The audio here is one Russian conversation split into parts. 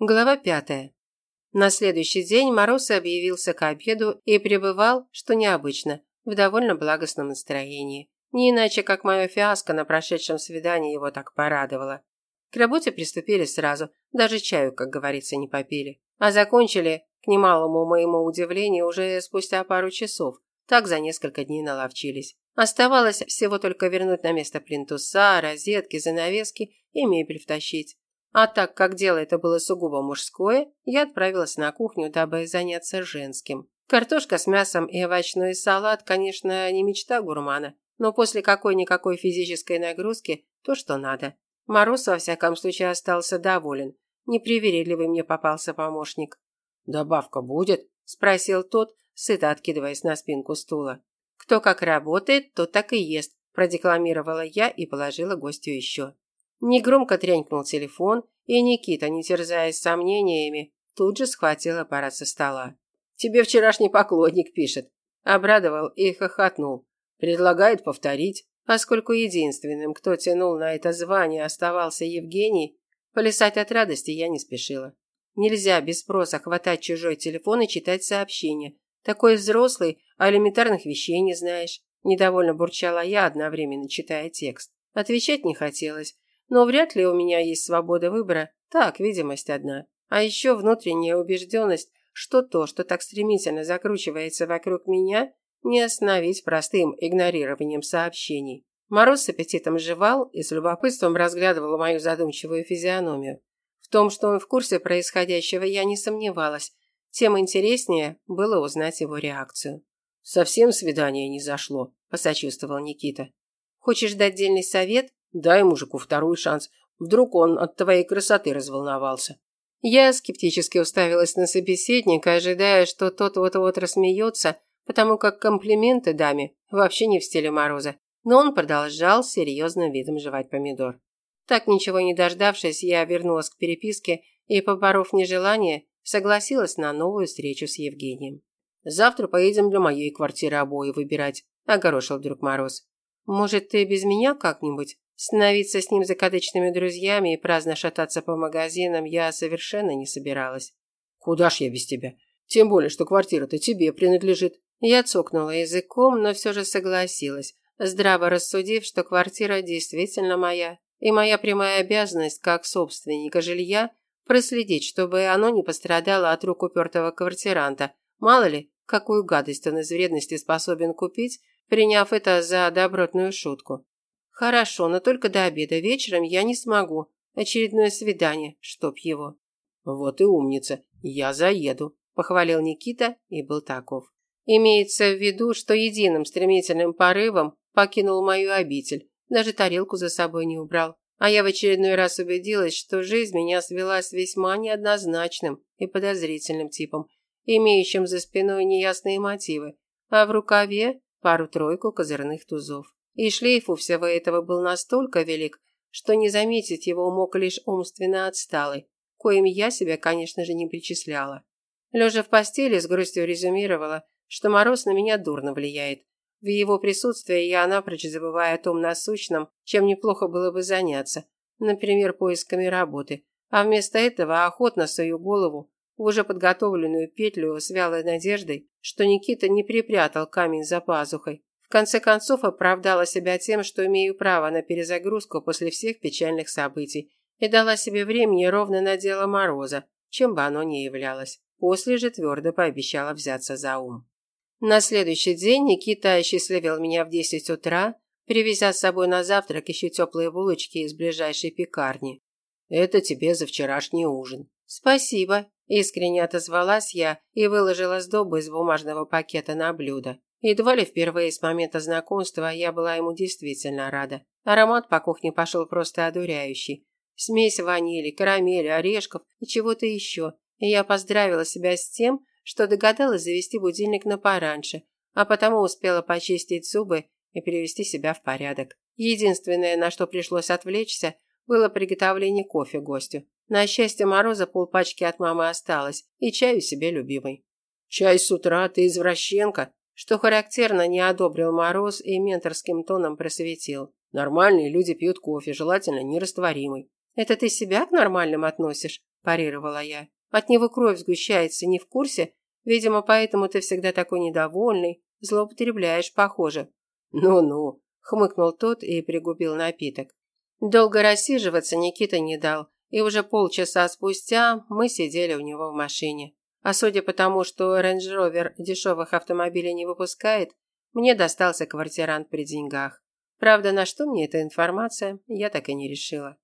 Глава пятая. На следующий день Мороз объявился к обеду и пребывал, что необычно, в довольно благостном настроении. Не иначе, как мое фиаско на прошедшем свидании его так порадовало. К работе приступили сразу, даже чаю, как говорится, не попили. А закончили, к немалому моему удивлению, уже спустя пару часов. Так за несколько дней наловчились. Оставалось всего только вернуть на место плинтуса, розетки, занавески и мебель втащить. А так как дело это было сугубо мужское, я отправилась на кухню, дабы заняться женским. Картошка с мясом и овощной салат, конечно, не мечта гурмана, но после какой-никакой физической нагрузки то, что надо. Мороз, во всяком случае, остался доволен. Непривередливый мне попался помощник. «Добавка будет?» – спросил тот, сыто откидываясь на спинку стула. «Кто как работает, тот так и ест», – продекламировала я и положила гостю еще. Негромко тренькнул телефон, и Никита, не терзаясь сомнениями, тут же схватил аппарат со стола. «Тебе вчерашний поклонник пишет», – обрадовал и хохотнул. «Предлагает повторить». Поскольку единственным, кто тянул на это звание, оставался Евгений, плясать от радости я не спешила. Нельзя без спроса хватать чужой телефон и читать сообщения. Такой взрослый, а элементарных вещей не знаешь. Недовольно бурчала я, одновременно читая текст. Отвечать не хотелось, но вряд ли у меня есть свобода выбора. Так, видимость одна. А еще внутренняя убежденность, что то, что так стремительно закручивается вокруг меня, не остановить простым игнорированием сообщений. Мороз с аппетитом жевал и с любопытством разглядывал мою задумчивую физиономию. В том, что он в курсе происходящего, я не сомневалась. Тем интереснее было узнать его реакцию. «Совсем свидание не зашло», – посочувствовал Никита. «Хочешь дать дельный совет?» Дай мужику второй шанс. Вдруг он от твоей красоты разволновался. Я скептически уставилась на собеседника, ожидая, что тот вот-вот рассмеется, потому как комплименты даме вообще не в стиле Мороза. Но он продолжал серьезным видом жевать помидор. Так ничего не дождавшись, я вернулась к переписке и, поборов нежелание, согласилась на новую встречу с Евгением. «Завтра поедем для моей квартиры обои выбирать», – огорошил вдруг Мороз. «Может, ты без меня как-нибудь?» Становиться с ним закадычными друзьями и праздно шататься по магазинам я совершенно не собиралась. «Куда ж я без тебя? Тем более, что квартира-то тебе принадлежит». Я цокнула языком, но все же согласилась, здраво рассудив, что квартира действительно моя. И моя прямая обязанность, как собственника жилья, проследить, чтобы оно не пострадало от рук упертого квартиранта. Мало ли, какую гадость он из вредности способен купить, приняв это за добротную шутку. Хорошо, но только до обеда. Вечером я не смогу. Очередное свидание, чтоб его. Вот и умница. Я заеду, похвалил Никита и был таков. Имеется в виду, что единым стремительным порывом покинул мою обитель, даже тарелку за собой не убрал. А я в очередной раз убедилась, что жизнь меня свела с весьма неоднозначным и подозрительным типом, имеющим за спиной неясные мотивы, а в рукаве пару-тройку козырных тузов. И шлейф у всего этого был настолько велик, что не заметить его мог лишь умственно отсталый, коим я себя, конечно же, не причисляла. Лежа в постели, с грустью резюмировала, что мороз на меня дурно влияет. В его присутствии я напрочь забываю о том насущном, чем неплохо было бы заняться, например, поисками работы, а вместо этого охотно свою голову в уже подготовленную петлю с вялой надеждой, что Никита не припрятал камень за пазухой, в конце концов оправдала себя тем, что имею право на перезагрузку после всех печальных событий и дала себе времени ровно на дело Мороза, чем бы оно ни являлось. После же твердо пообещала взяться за ум. На следующий день Никита осчастливил меня в 10 утра, привезя с собой на завтрак еще теплые булочки из ближайшей пекарни. «Это тебе за вчерашний ужин». «Спасибо», – искренне отозвалась я и выложила сдобу из бумажного пакета на блюдо. Едва ли впервые с момента знакомства я была ему действительно рада. Аромат по кухне пошел просто одуряющий. Смесь ванили, карамели, орешков и чего-то еще. И я поздравила себя с тем, что догадалась завести будильник на пораньше, а потому успела почистить зубы и привести себя в порядок. Единственное, на что пришлось отвлечься, было приготовление кофе гостю. На счастье Мороза полпачки от мамы осталось, и чаю себе любимый. «Чай с утра, ты извращенка!» Что характерно, не одобрил Мороз и менторским тоном просветил. Нормальные люди пьют кофе, желательно нерастворимый. Это ты себя к нормальным относишь? парировала я. От него кровь сгущается, не в курсе? Видимо, поэтому ты всегда такой недовольный, злоупотребляешь, похоже. Ну-ну, хмыкнул тот и пригубил напиток. Долго рассиживаться Никита не дал, и уже полчаса спустя мы сидели у него в машине. А судя по тому, что Range Rover дешевых автомобилей не выпускает, мне достался квартирант при деньгах. Правда, на что мне эта информация, я так и не решила.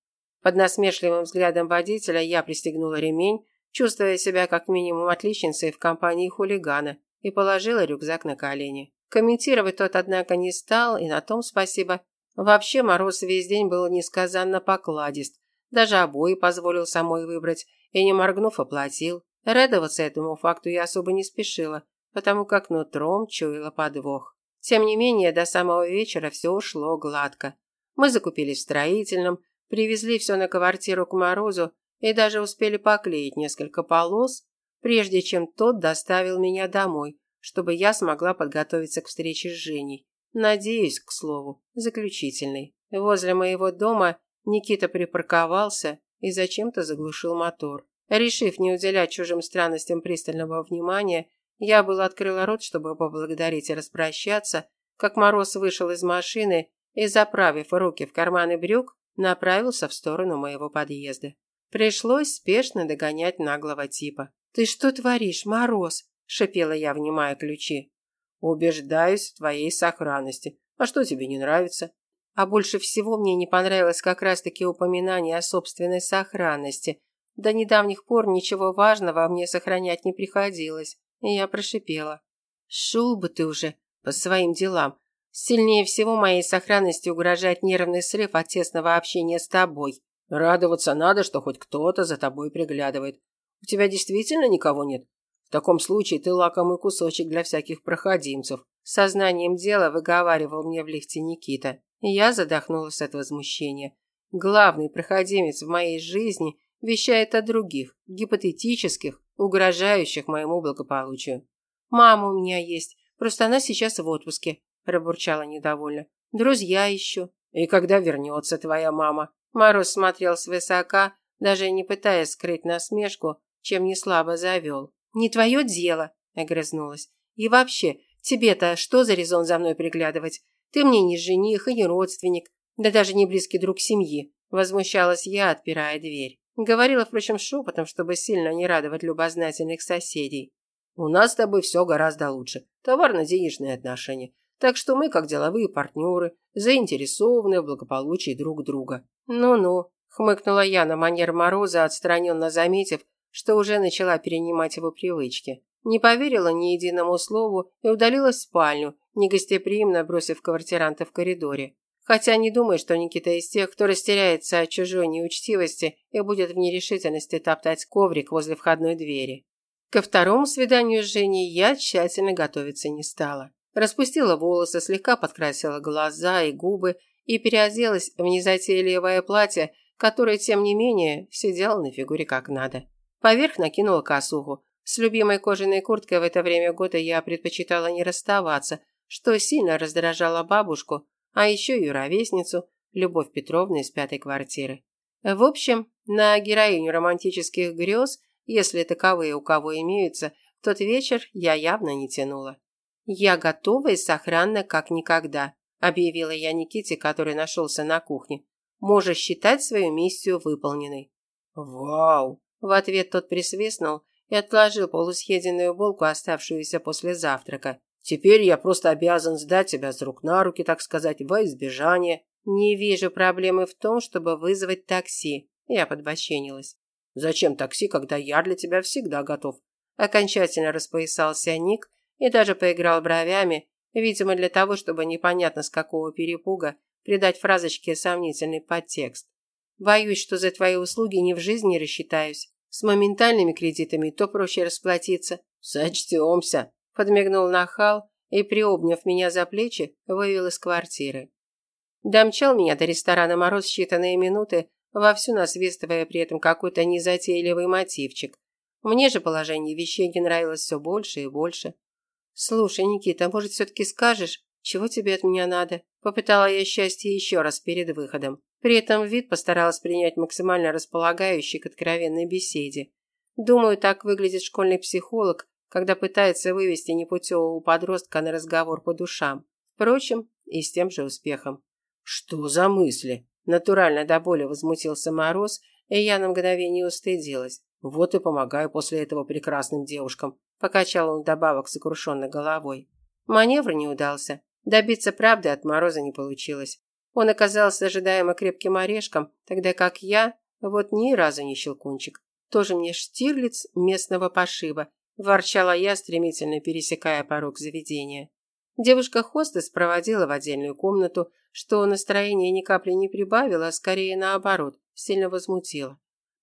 Под насмешливым взглядом водителя я пристегнула ремень, чувствуя себя как минимум отличницей в компании хулигана, и положила рюкзак на колени. Комментировать тот, однако, не стал, и на том спасибо. Вообще, Мороз весь день был несказанно покладист. Даже обои позволил самой выбрать и, не моргнув, оплатил. Радоваться этому факту я особо не спешила, потому как нутром чуяла подвох. Тем не менее, до самого вечера все ушло гладко. Мы закупили в строительном, привезли все на квартиру к Морозу и даже успели поклеить несколько полос, прежде чем тот доставил меня домой, чтобы я смогла подготовиться к встрече с Женей. Надеюсь, к слову, заключительной. Возле моего дома Никита припарковался и зачем-то заглушил мотор. Решив не уделять чужим странностям пристального внимания, я было открыла рот, чтобы поблагодарить и распрощаться, как Мороз вышел из машины и, заправив руки в карманы брюк, направился в сторону моего подъезда. Пришлось спешно догонять наглого типа. «Ты что творишь, Мороз?» – шипела я, внимая ключи. «Убеждаюсь в твоей сохранности. А что тебе не нравится?» А больше всего мне не понравилось как раз-таки упоминание о собственной сохранности. До недавних пор ничего важного мне сохранять не приходилось. И я прошипела. «Шел бы ты уже по своим делам. Сильнее всего моей сохранности угрожает нервный срыв от тесного общения с тобой. Радоваться надо, что хоть кто-то за тобой приглядывает. У тебя действительно никого нет? В таком случае ты лакомый кусочек для всяких проходимцев. Сознанием дела выговаривал мне в лифте Никита. Я задохнулась от возмущения. Главный проходимец в моей жизни вещает о других, гипотетических, угрожающих моему благополучию. Мама у меня есть, просто она сейчас в отпуске, пробурчала недовольно. Друзья еще. И когда вернется твоя мама? Мороз смотрел свысока, даже не пытаясь скрыть насмешку, чем не слабо завел. «Не твое дело», – огрызнулась. «И вообще, тебе-то что за резон за мной приглядывать? Ты мне не жених и не родственник, да даже не близкий друг семьи», – возмущалась я, отпирая дверь. Говорила, впрочем, шепотом, чтобы сильно не радовать любознательных соседей. «У нас с тобой все гораздо лучше. Товарно-денежные отношения. Так что мы, как деловые партнеры, заинтересованы в благополучии друг друга. Ну-ну, хмыкнула я на манер Мороза, отстраненно заметив, что уже начала перенимать его привычки. Не поверила ни единому слову и удалилась в спальню, негостеприимно бросив квартиранта в коридоре. Хотя не думаю, что Никита из тех, кто растеряется от чужой неучтивости и будет в нерешительности топтать коврик возле входной двери. Ко второму свиданию с Женей я тщательно готовиться не стала. Распустила волосы, слегка подкрасила глаза и губы и переоделась в незатейливое платье, которое, тем не менее, сидело на фигуре как надо. Поверх накинула косуху. С любимой кожаной курткой в это время года я предпочитала не расставаться, что сильно раздражало бабушку, а еще и ровесницу, Любовь Петровну из пятой квартиры. В общем, на героиню романтических грез, если таковые у кого имеются, тот вечер я явно не тянула. Я готова и сохранна как никогда объявила я Никите, который нашелся на кухне. Можешь считать свою миссию выполненной. Вау! В ответ тот присвистнул и отложил полусъеденную булку, оставшуюся после завтрака. Теперь я просто обязан сдать тебя с рук на руки, так сказать, во избежание. Не вижу проблемы в том, чтобы вызвать такси. Я подбоченилась. Зачем такси, когда я для тебя всегда готов? Окончательно распоясался Ник и даже поиграл бровями, Видимо, для того, чтобы непонятно с какого перепуга придать фразочке сомнительный подтекст. Боюсь, что за твои услуги ни в жизни рассчитаюсь. С моментальными кредитами то проще расплатиться. Сочтемся, подмигнул нахал и, приобняв меня за плечи, вывел из квартиры. Домчал меня до ресторана Мороз считанные минуты, вовсю насвистывая при этом какой-то незатейливый мотивчик. Мне же положение вещей не нравилось все больше и больше. «Слушай, Никита, может, все-таки скажешь, чего тебе от меня надо?» Попытала я счастье еще раз перед выходом. При этом вид постаралась принять максимально располагающий к откровенной беседе. Думаю, так выглядит школьный психолог, когда пытается вывести непутевого подростка на разговор по душам. Впрочем, и с тем же успехом. «Что за мысли?» Натурально до боли возмутился Мороз, и я на мгновение устыдилась. Вот и помогаю после этого прекрасным девушкам. Покачал он добавок сокрушенно головой. Маневр не удался. Добиться правды от Мороза не получилось. Он оказался ожидаемо крепким орешком, тогда как я, вот ни разу не щелкунчик. Тоже мне штирлиц местного пошиба, ворчала я, стремительно пересекая порог заведения. Девушка-хостес проводила в отдельную комнату, что настроение ни капли не прибавило, а скорее наоборот, сильно возмутило.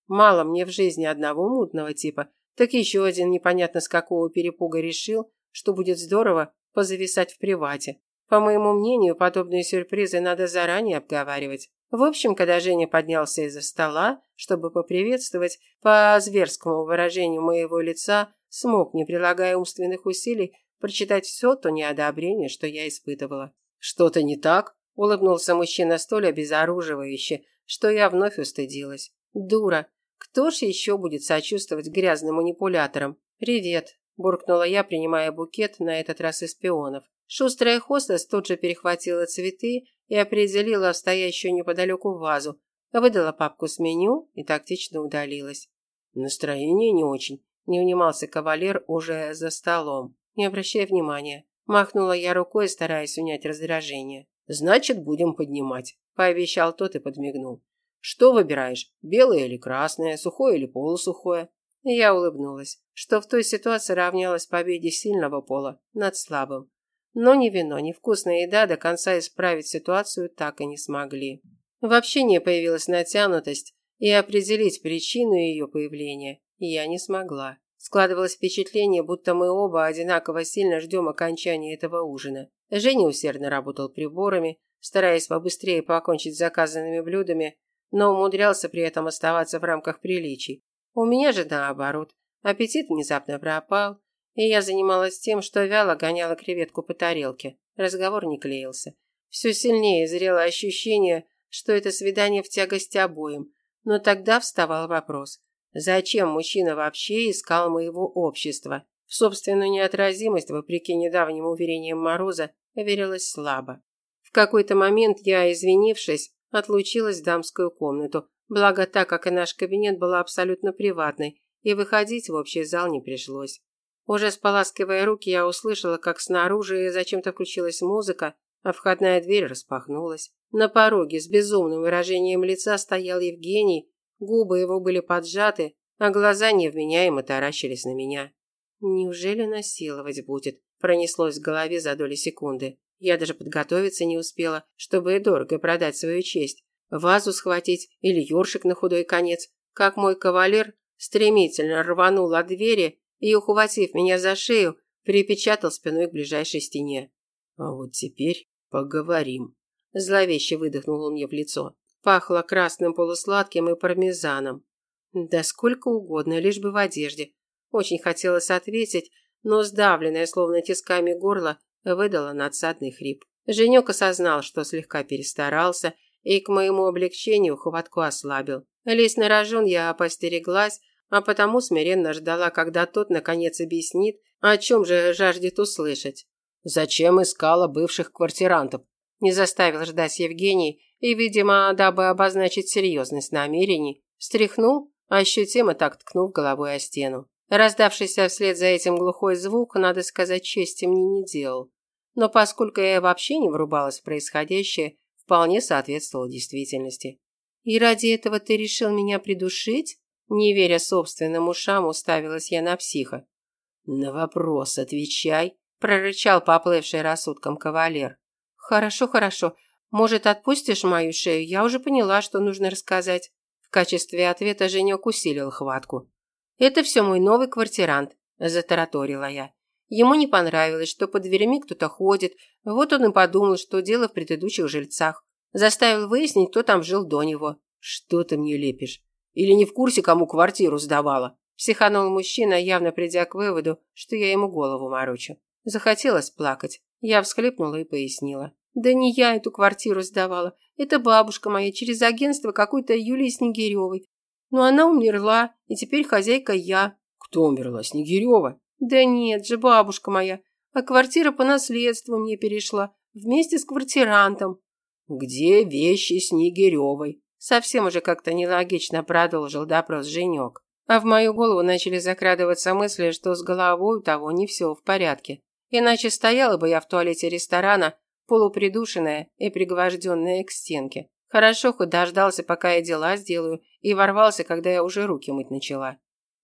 Мало мне в жизни одного мутного типа, так еще один непонятно с какого перепуга решил, что будет здорово позависать в привате. По моему мнению, подобные сюрпризы надо заранее обговаривать. В общем, когда Женя поднялся из-за стола, чтобы поприветствовать, по зверскому выражению моего лица, смог, не прилагая умственных усилий, прочитать все то неодобрение, что я испытывала. «Что-то не так?» – улыбнулся мужчина столь обезоруживающе, что я вновь устыдилась. «Дура! Кто ж еще будет сочувствовать грязным манипуляторам? Привет!» – буркнула я, принимая букет, на этот раз из пионов. Шустрая хостес тут же перехватила цветы и определила стоящую неподалеку вазу, выдала папку с меню и тактично удалилась. Настроение не очень, не унимался кавалер уже за столом. Не обращая внимания. Махнула я рукой, стараясь унять раздражение. «Значит, будем поднимать», – пообещал тот и подмигнул. «Что выбираешь, белое или красное, сухое или полусухое?» Я улыбнулась, что в той ситуации равнялась победе сильного пола над слабым. Но ни вино, ни вкусная еда до конца исправить ситуацию так и не смогли. В общении появилась натянутость, и определить причину ее появления я не смогла. Складывалось впечатление, будто мы оба одинаково сильно ждем окончания этого ужина. Женя усердно работал приборами, стараясь побыстрее покончить с заказанными блюдами, но умудрялся при этом оставаться в рамках приличий. У меня же наоборот. Аппетит внезапно пропал, и я занималась тем, что вяло гоняла креветку по тарелке. Разговор не клеился. Все сильнее зрело ощущение, что это свидание в тягость обоим. Но тогда вставал вопрос. Зачем мужчина вообще искал моего общества? В собственную неотразимость, вопреки недавним уверениям Мороза, верилось слабо. В какой-то момент я, извинившись, отлучилась в дамскую комнату, благо так как и наш кабинет был абсолютно приватный, и выходить в общий зал не пришлось. Уже споласкивая руки, я услышала, как снаружи зачем-то включилась музыка, а входная дверь распахнулась. На пороге с безумным выражением лица стоял Евгений, губы его были поджаты, а глаза невменяемо таращились на меня. «Неужели насиловать будет?» пронеслось в голове за доли секунды. Я даже подготовиться не успела, чтобы дорого продать свою честь. Вазу схватить или ёршик на худой конец. Как мой кавалер стремительно рванул от двери и, ухватив меня за шею, припечатал спиной к ближайшей стене. «А вот теперь поговорим», – зловеще выдохнул он мне в лицо. Пахло красным полусладким и пармезаном. Да сколько угодно, лишь бы в одежде. Очень хотелось ответить, но сдавленное, словно тисками горло, выдало надсадный хрип. Женек осознал, что слегка перестарался, и к моему облегчению хватку ослабил. Лезть на рожон я постереглась, а потому смиренно ждала, когда тот наконец объяснит, о чем же жаждет услышать. Зачем искала бывших квартирантов? Не заставил ждать Евгений и, видимо, дабы обозначить серьезность намерений, встряхнул, ощутимо так ткнув головой о стену. Раздавшийся вслед за этим глухой звук, надо сказать, чести мне не делал. Но поскольку я вообще не врубалась в происходящее, вполне соответствовал действительности. «И ради этого ты решил меня придушить?» Не веря собственным ушам, уставилась я на психа. «На вопрос отвечай», – прорычал поплывший рассудком кавалер. «Хорошо, хорошо. Может, отпустишь мою шею? Я уже поняла, что нужно рассказать». В качестве ответа Женек усилил хватку. «Это все мой новый квартирант», – затараторила я. Ему не понравилось, что под дверями кто-то ходит, вот он и подумал, что дело в предыдущих жильцах. Заставил выяснить, кто там жил до него. «Что ты мне лепишь? Или не в курсе, кому квартиру сдавала?» Психанул мужчина, явно придя к выводу, что я ему голову морочу. Захотелось плакать. Я всхлипнула и пояснила. Да не я эту квартиру сдавала. Это бабушка моя через агентство какой-то Юлии Снегиревой. Но она умерла, и теперь хозяйка я. Кто умерла? Снегирева? Да нет же, бабушка моя. А квартира по наследству мне перешла. Вместе с квартирантом. Где вещи Снегиревой? Совсем уже как-то нелогично продолжил допрос Женек. А в мою голову начали закрадываться мысли, что с головой у того не все в порядке. Иначе стояла бы я в туалете ресторана, полупридушенная и пригвожденная к стенке. Хорошо хоть дождался, пока я дела сделаю, и ворвался, когда я уже руки мыть начала.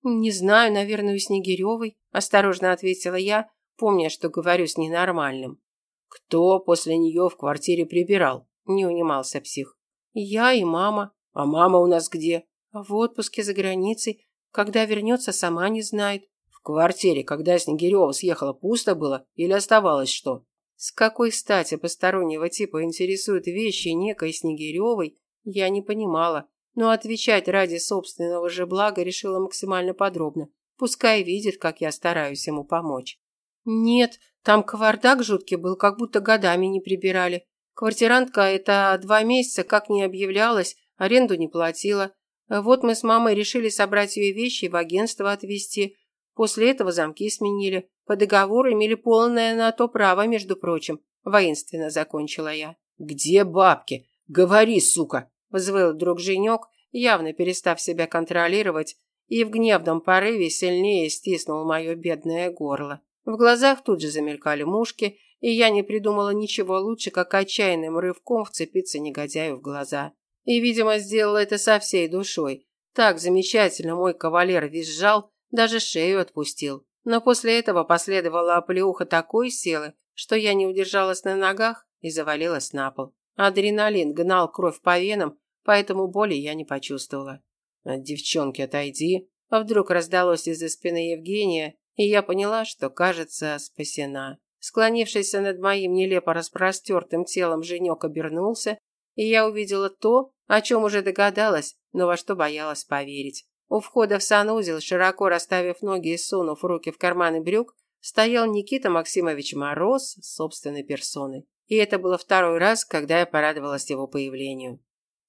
«Не знаю, наверное, у Снегиревой», – осторожно ответила я, помня, что говорю с ненормальным. «Кто после нее в квартире прибирал?» – не унимался псих. «Я и мама». «А мама у нас где?» «В отпуске за границей. Когда вернется, сама не знает». «В квартире, когда Снегирева съехала, пусто было или оставалось что?» С какой стати постороннего типа интересуют вещи некой Снегиревой, я не понимала, но отвечать ради собственного же блага решила максимально подробно. Пускай видит, как я стараюсь ему помочь. Нет, там кавардак жуткий был, как будто годами не прибирали. Квартирантка это два месяца как не объявлялась, аренду не платила. Вот мы с мамой решили собрать ее вещи и в агентство отвезти. После этого замки сменили. По договору имели полное на то право, между прочим. Воинственно закончила я. «Где бабки? Говори, сука!» Взвыл вдруг Женек, явно перестав себя контролировать, и в гневном порыве сильнее стиснул мое бедное горло. В глазах тут же замелькали мушки, и я не придумала ничего лучше, как отчаянным рывком вцепиться негодяю в глаза. И, видимо, сделала это со всей душой. Так замечательно мой кавалер визжал, даже шею отпустил. Но после этого последовала оплеуха такой силы, что я не удержалась на ногах и завалилась на пол. Адреналин гнал кровь по венам, поэтому боли я не почувствовала. От девчонки отойди. А вдруг раздалось из-за спины Евгения, и я поняла, что, кажется, спасена. Склонившийся над моим нелепо распростертым телом Женек обернулся, и я увидела то, о чем уже догадалась, но во что боялась поверить. У входа в санузел, широко расставив ноги и сунув руки в карманы брюк, стоял Никита Максимович Мороз собственной персоной. И это было второй раз, когда я порадовалась его появлению.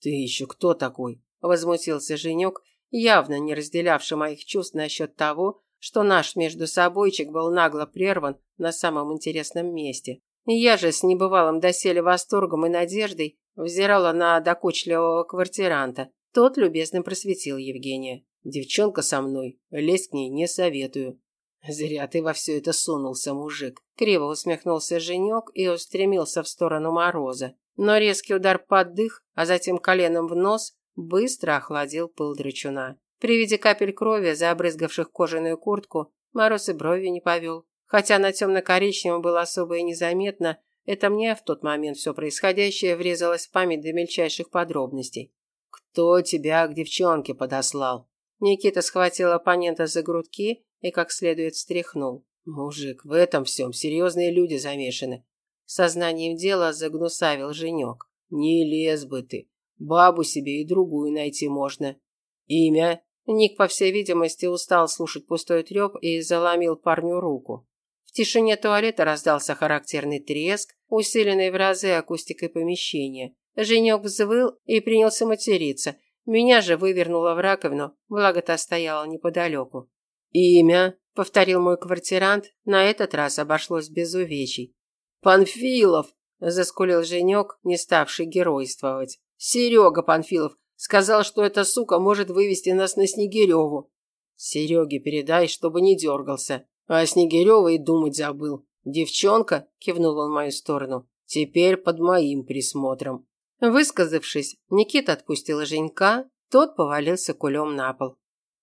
«Ты еще кто такой?» – возмутился Женек, явно не разделявший моих чувств насчет того, что наш между собойчик был нагло прерван на самом интересном месте. Я же с небывалым доселе восторгом и надеждой взирала на докучливого квартиранта. Тот любезно просветил Евгения. Девчонка со мной, лезть к ней не советую. Зря ты во все это сунулся, мужик. Криво усмехнулся Женек и устремился в сторону Мороза. Но резкий удар под дых, а затем коленом в нос, быстро охладил пыл драчуна. При виде капель крови, забрызгавших кожаную куртку, Мороз и брови не повел. Хотя на темно-коричневом было особо и незаметно, это мне в тот момент все происходящее врезалось в память до мельчайших подробностей. «Кто тебя к девчонке подослал?» Никита схватил оппонента за грудки и как следует встряхнул. «Мужик, в этом всем серьезные люди замешаны». Сознанием дела загнусавил женек. «Не лез бы ты. Бабу себе и другую найти можно. Имя?» Ник, по всей видимости, устал слушать пустой треп и заломил парню руку. В тишине туалета раздался характерный треск, усиленный в разы акустикой помещения. Женек взвыл и принялся материться – меня же вывернуло в раковину, благо та стояла неподалеку. «Имя?» – повторил мой квартирант, на этот раз обошлось без увечий. «Панфилов!» – заскулил Женек, не ставший геройствовать. «Серега Панфилов сказал, что эта сука может вывести нас на Снегиреву. Сереге передай, чтобы не дергался. А Снегирева и думать забыл. Девчонка, кивнул он в мою сторону, теперь под моим присмотром. Высказавшись, Никита отпустил Женька, тот повалился кулем на пол.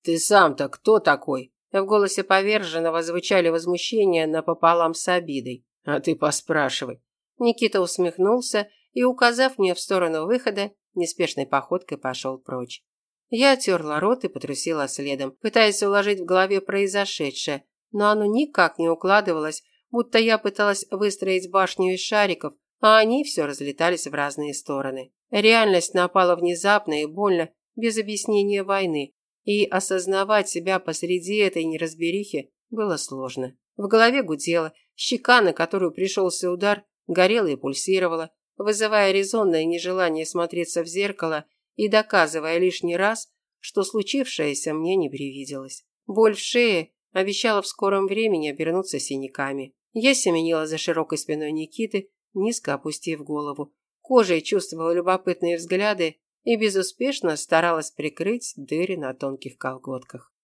«Ты сам-то кто такой?» В голосе поверженного звучали возмущения напополам с обидой. «А ты поспрашивай». Никита усмехнулся и, указав мне в сторону выхода, неспешной походкой пошел прочь. Я оттерла рот и потрусила следом, пытаясь уложить в голове произошедшее, но оно никак не укладывалось, будто я пыталась выстроить башню из шариков, а они все разлетались в разные стороны. Реальность напала внезапно и больно, без объяснения войны, и осознавать себя посреди этой неразберихи было сложно. В голове гудело, щека, на которую пришелся удар, горела и пульсировала, вызывая резонное нежелание смотреться в зеркало и доказывая лишний раз, что случившееся мне не привиделось. Боль в шее обещала в скором времени обернуться синяками. Я семенила за широкой спиной Никиты, низко опустив голову. Кожей чувствовала любопытные взгляды и безуспешно старалась прикрыть дыры на тонких колготках.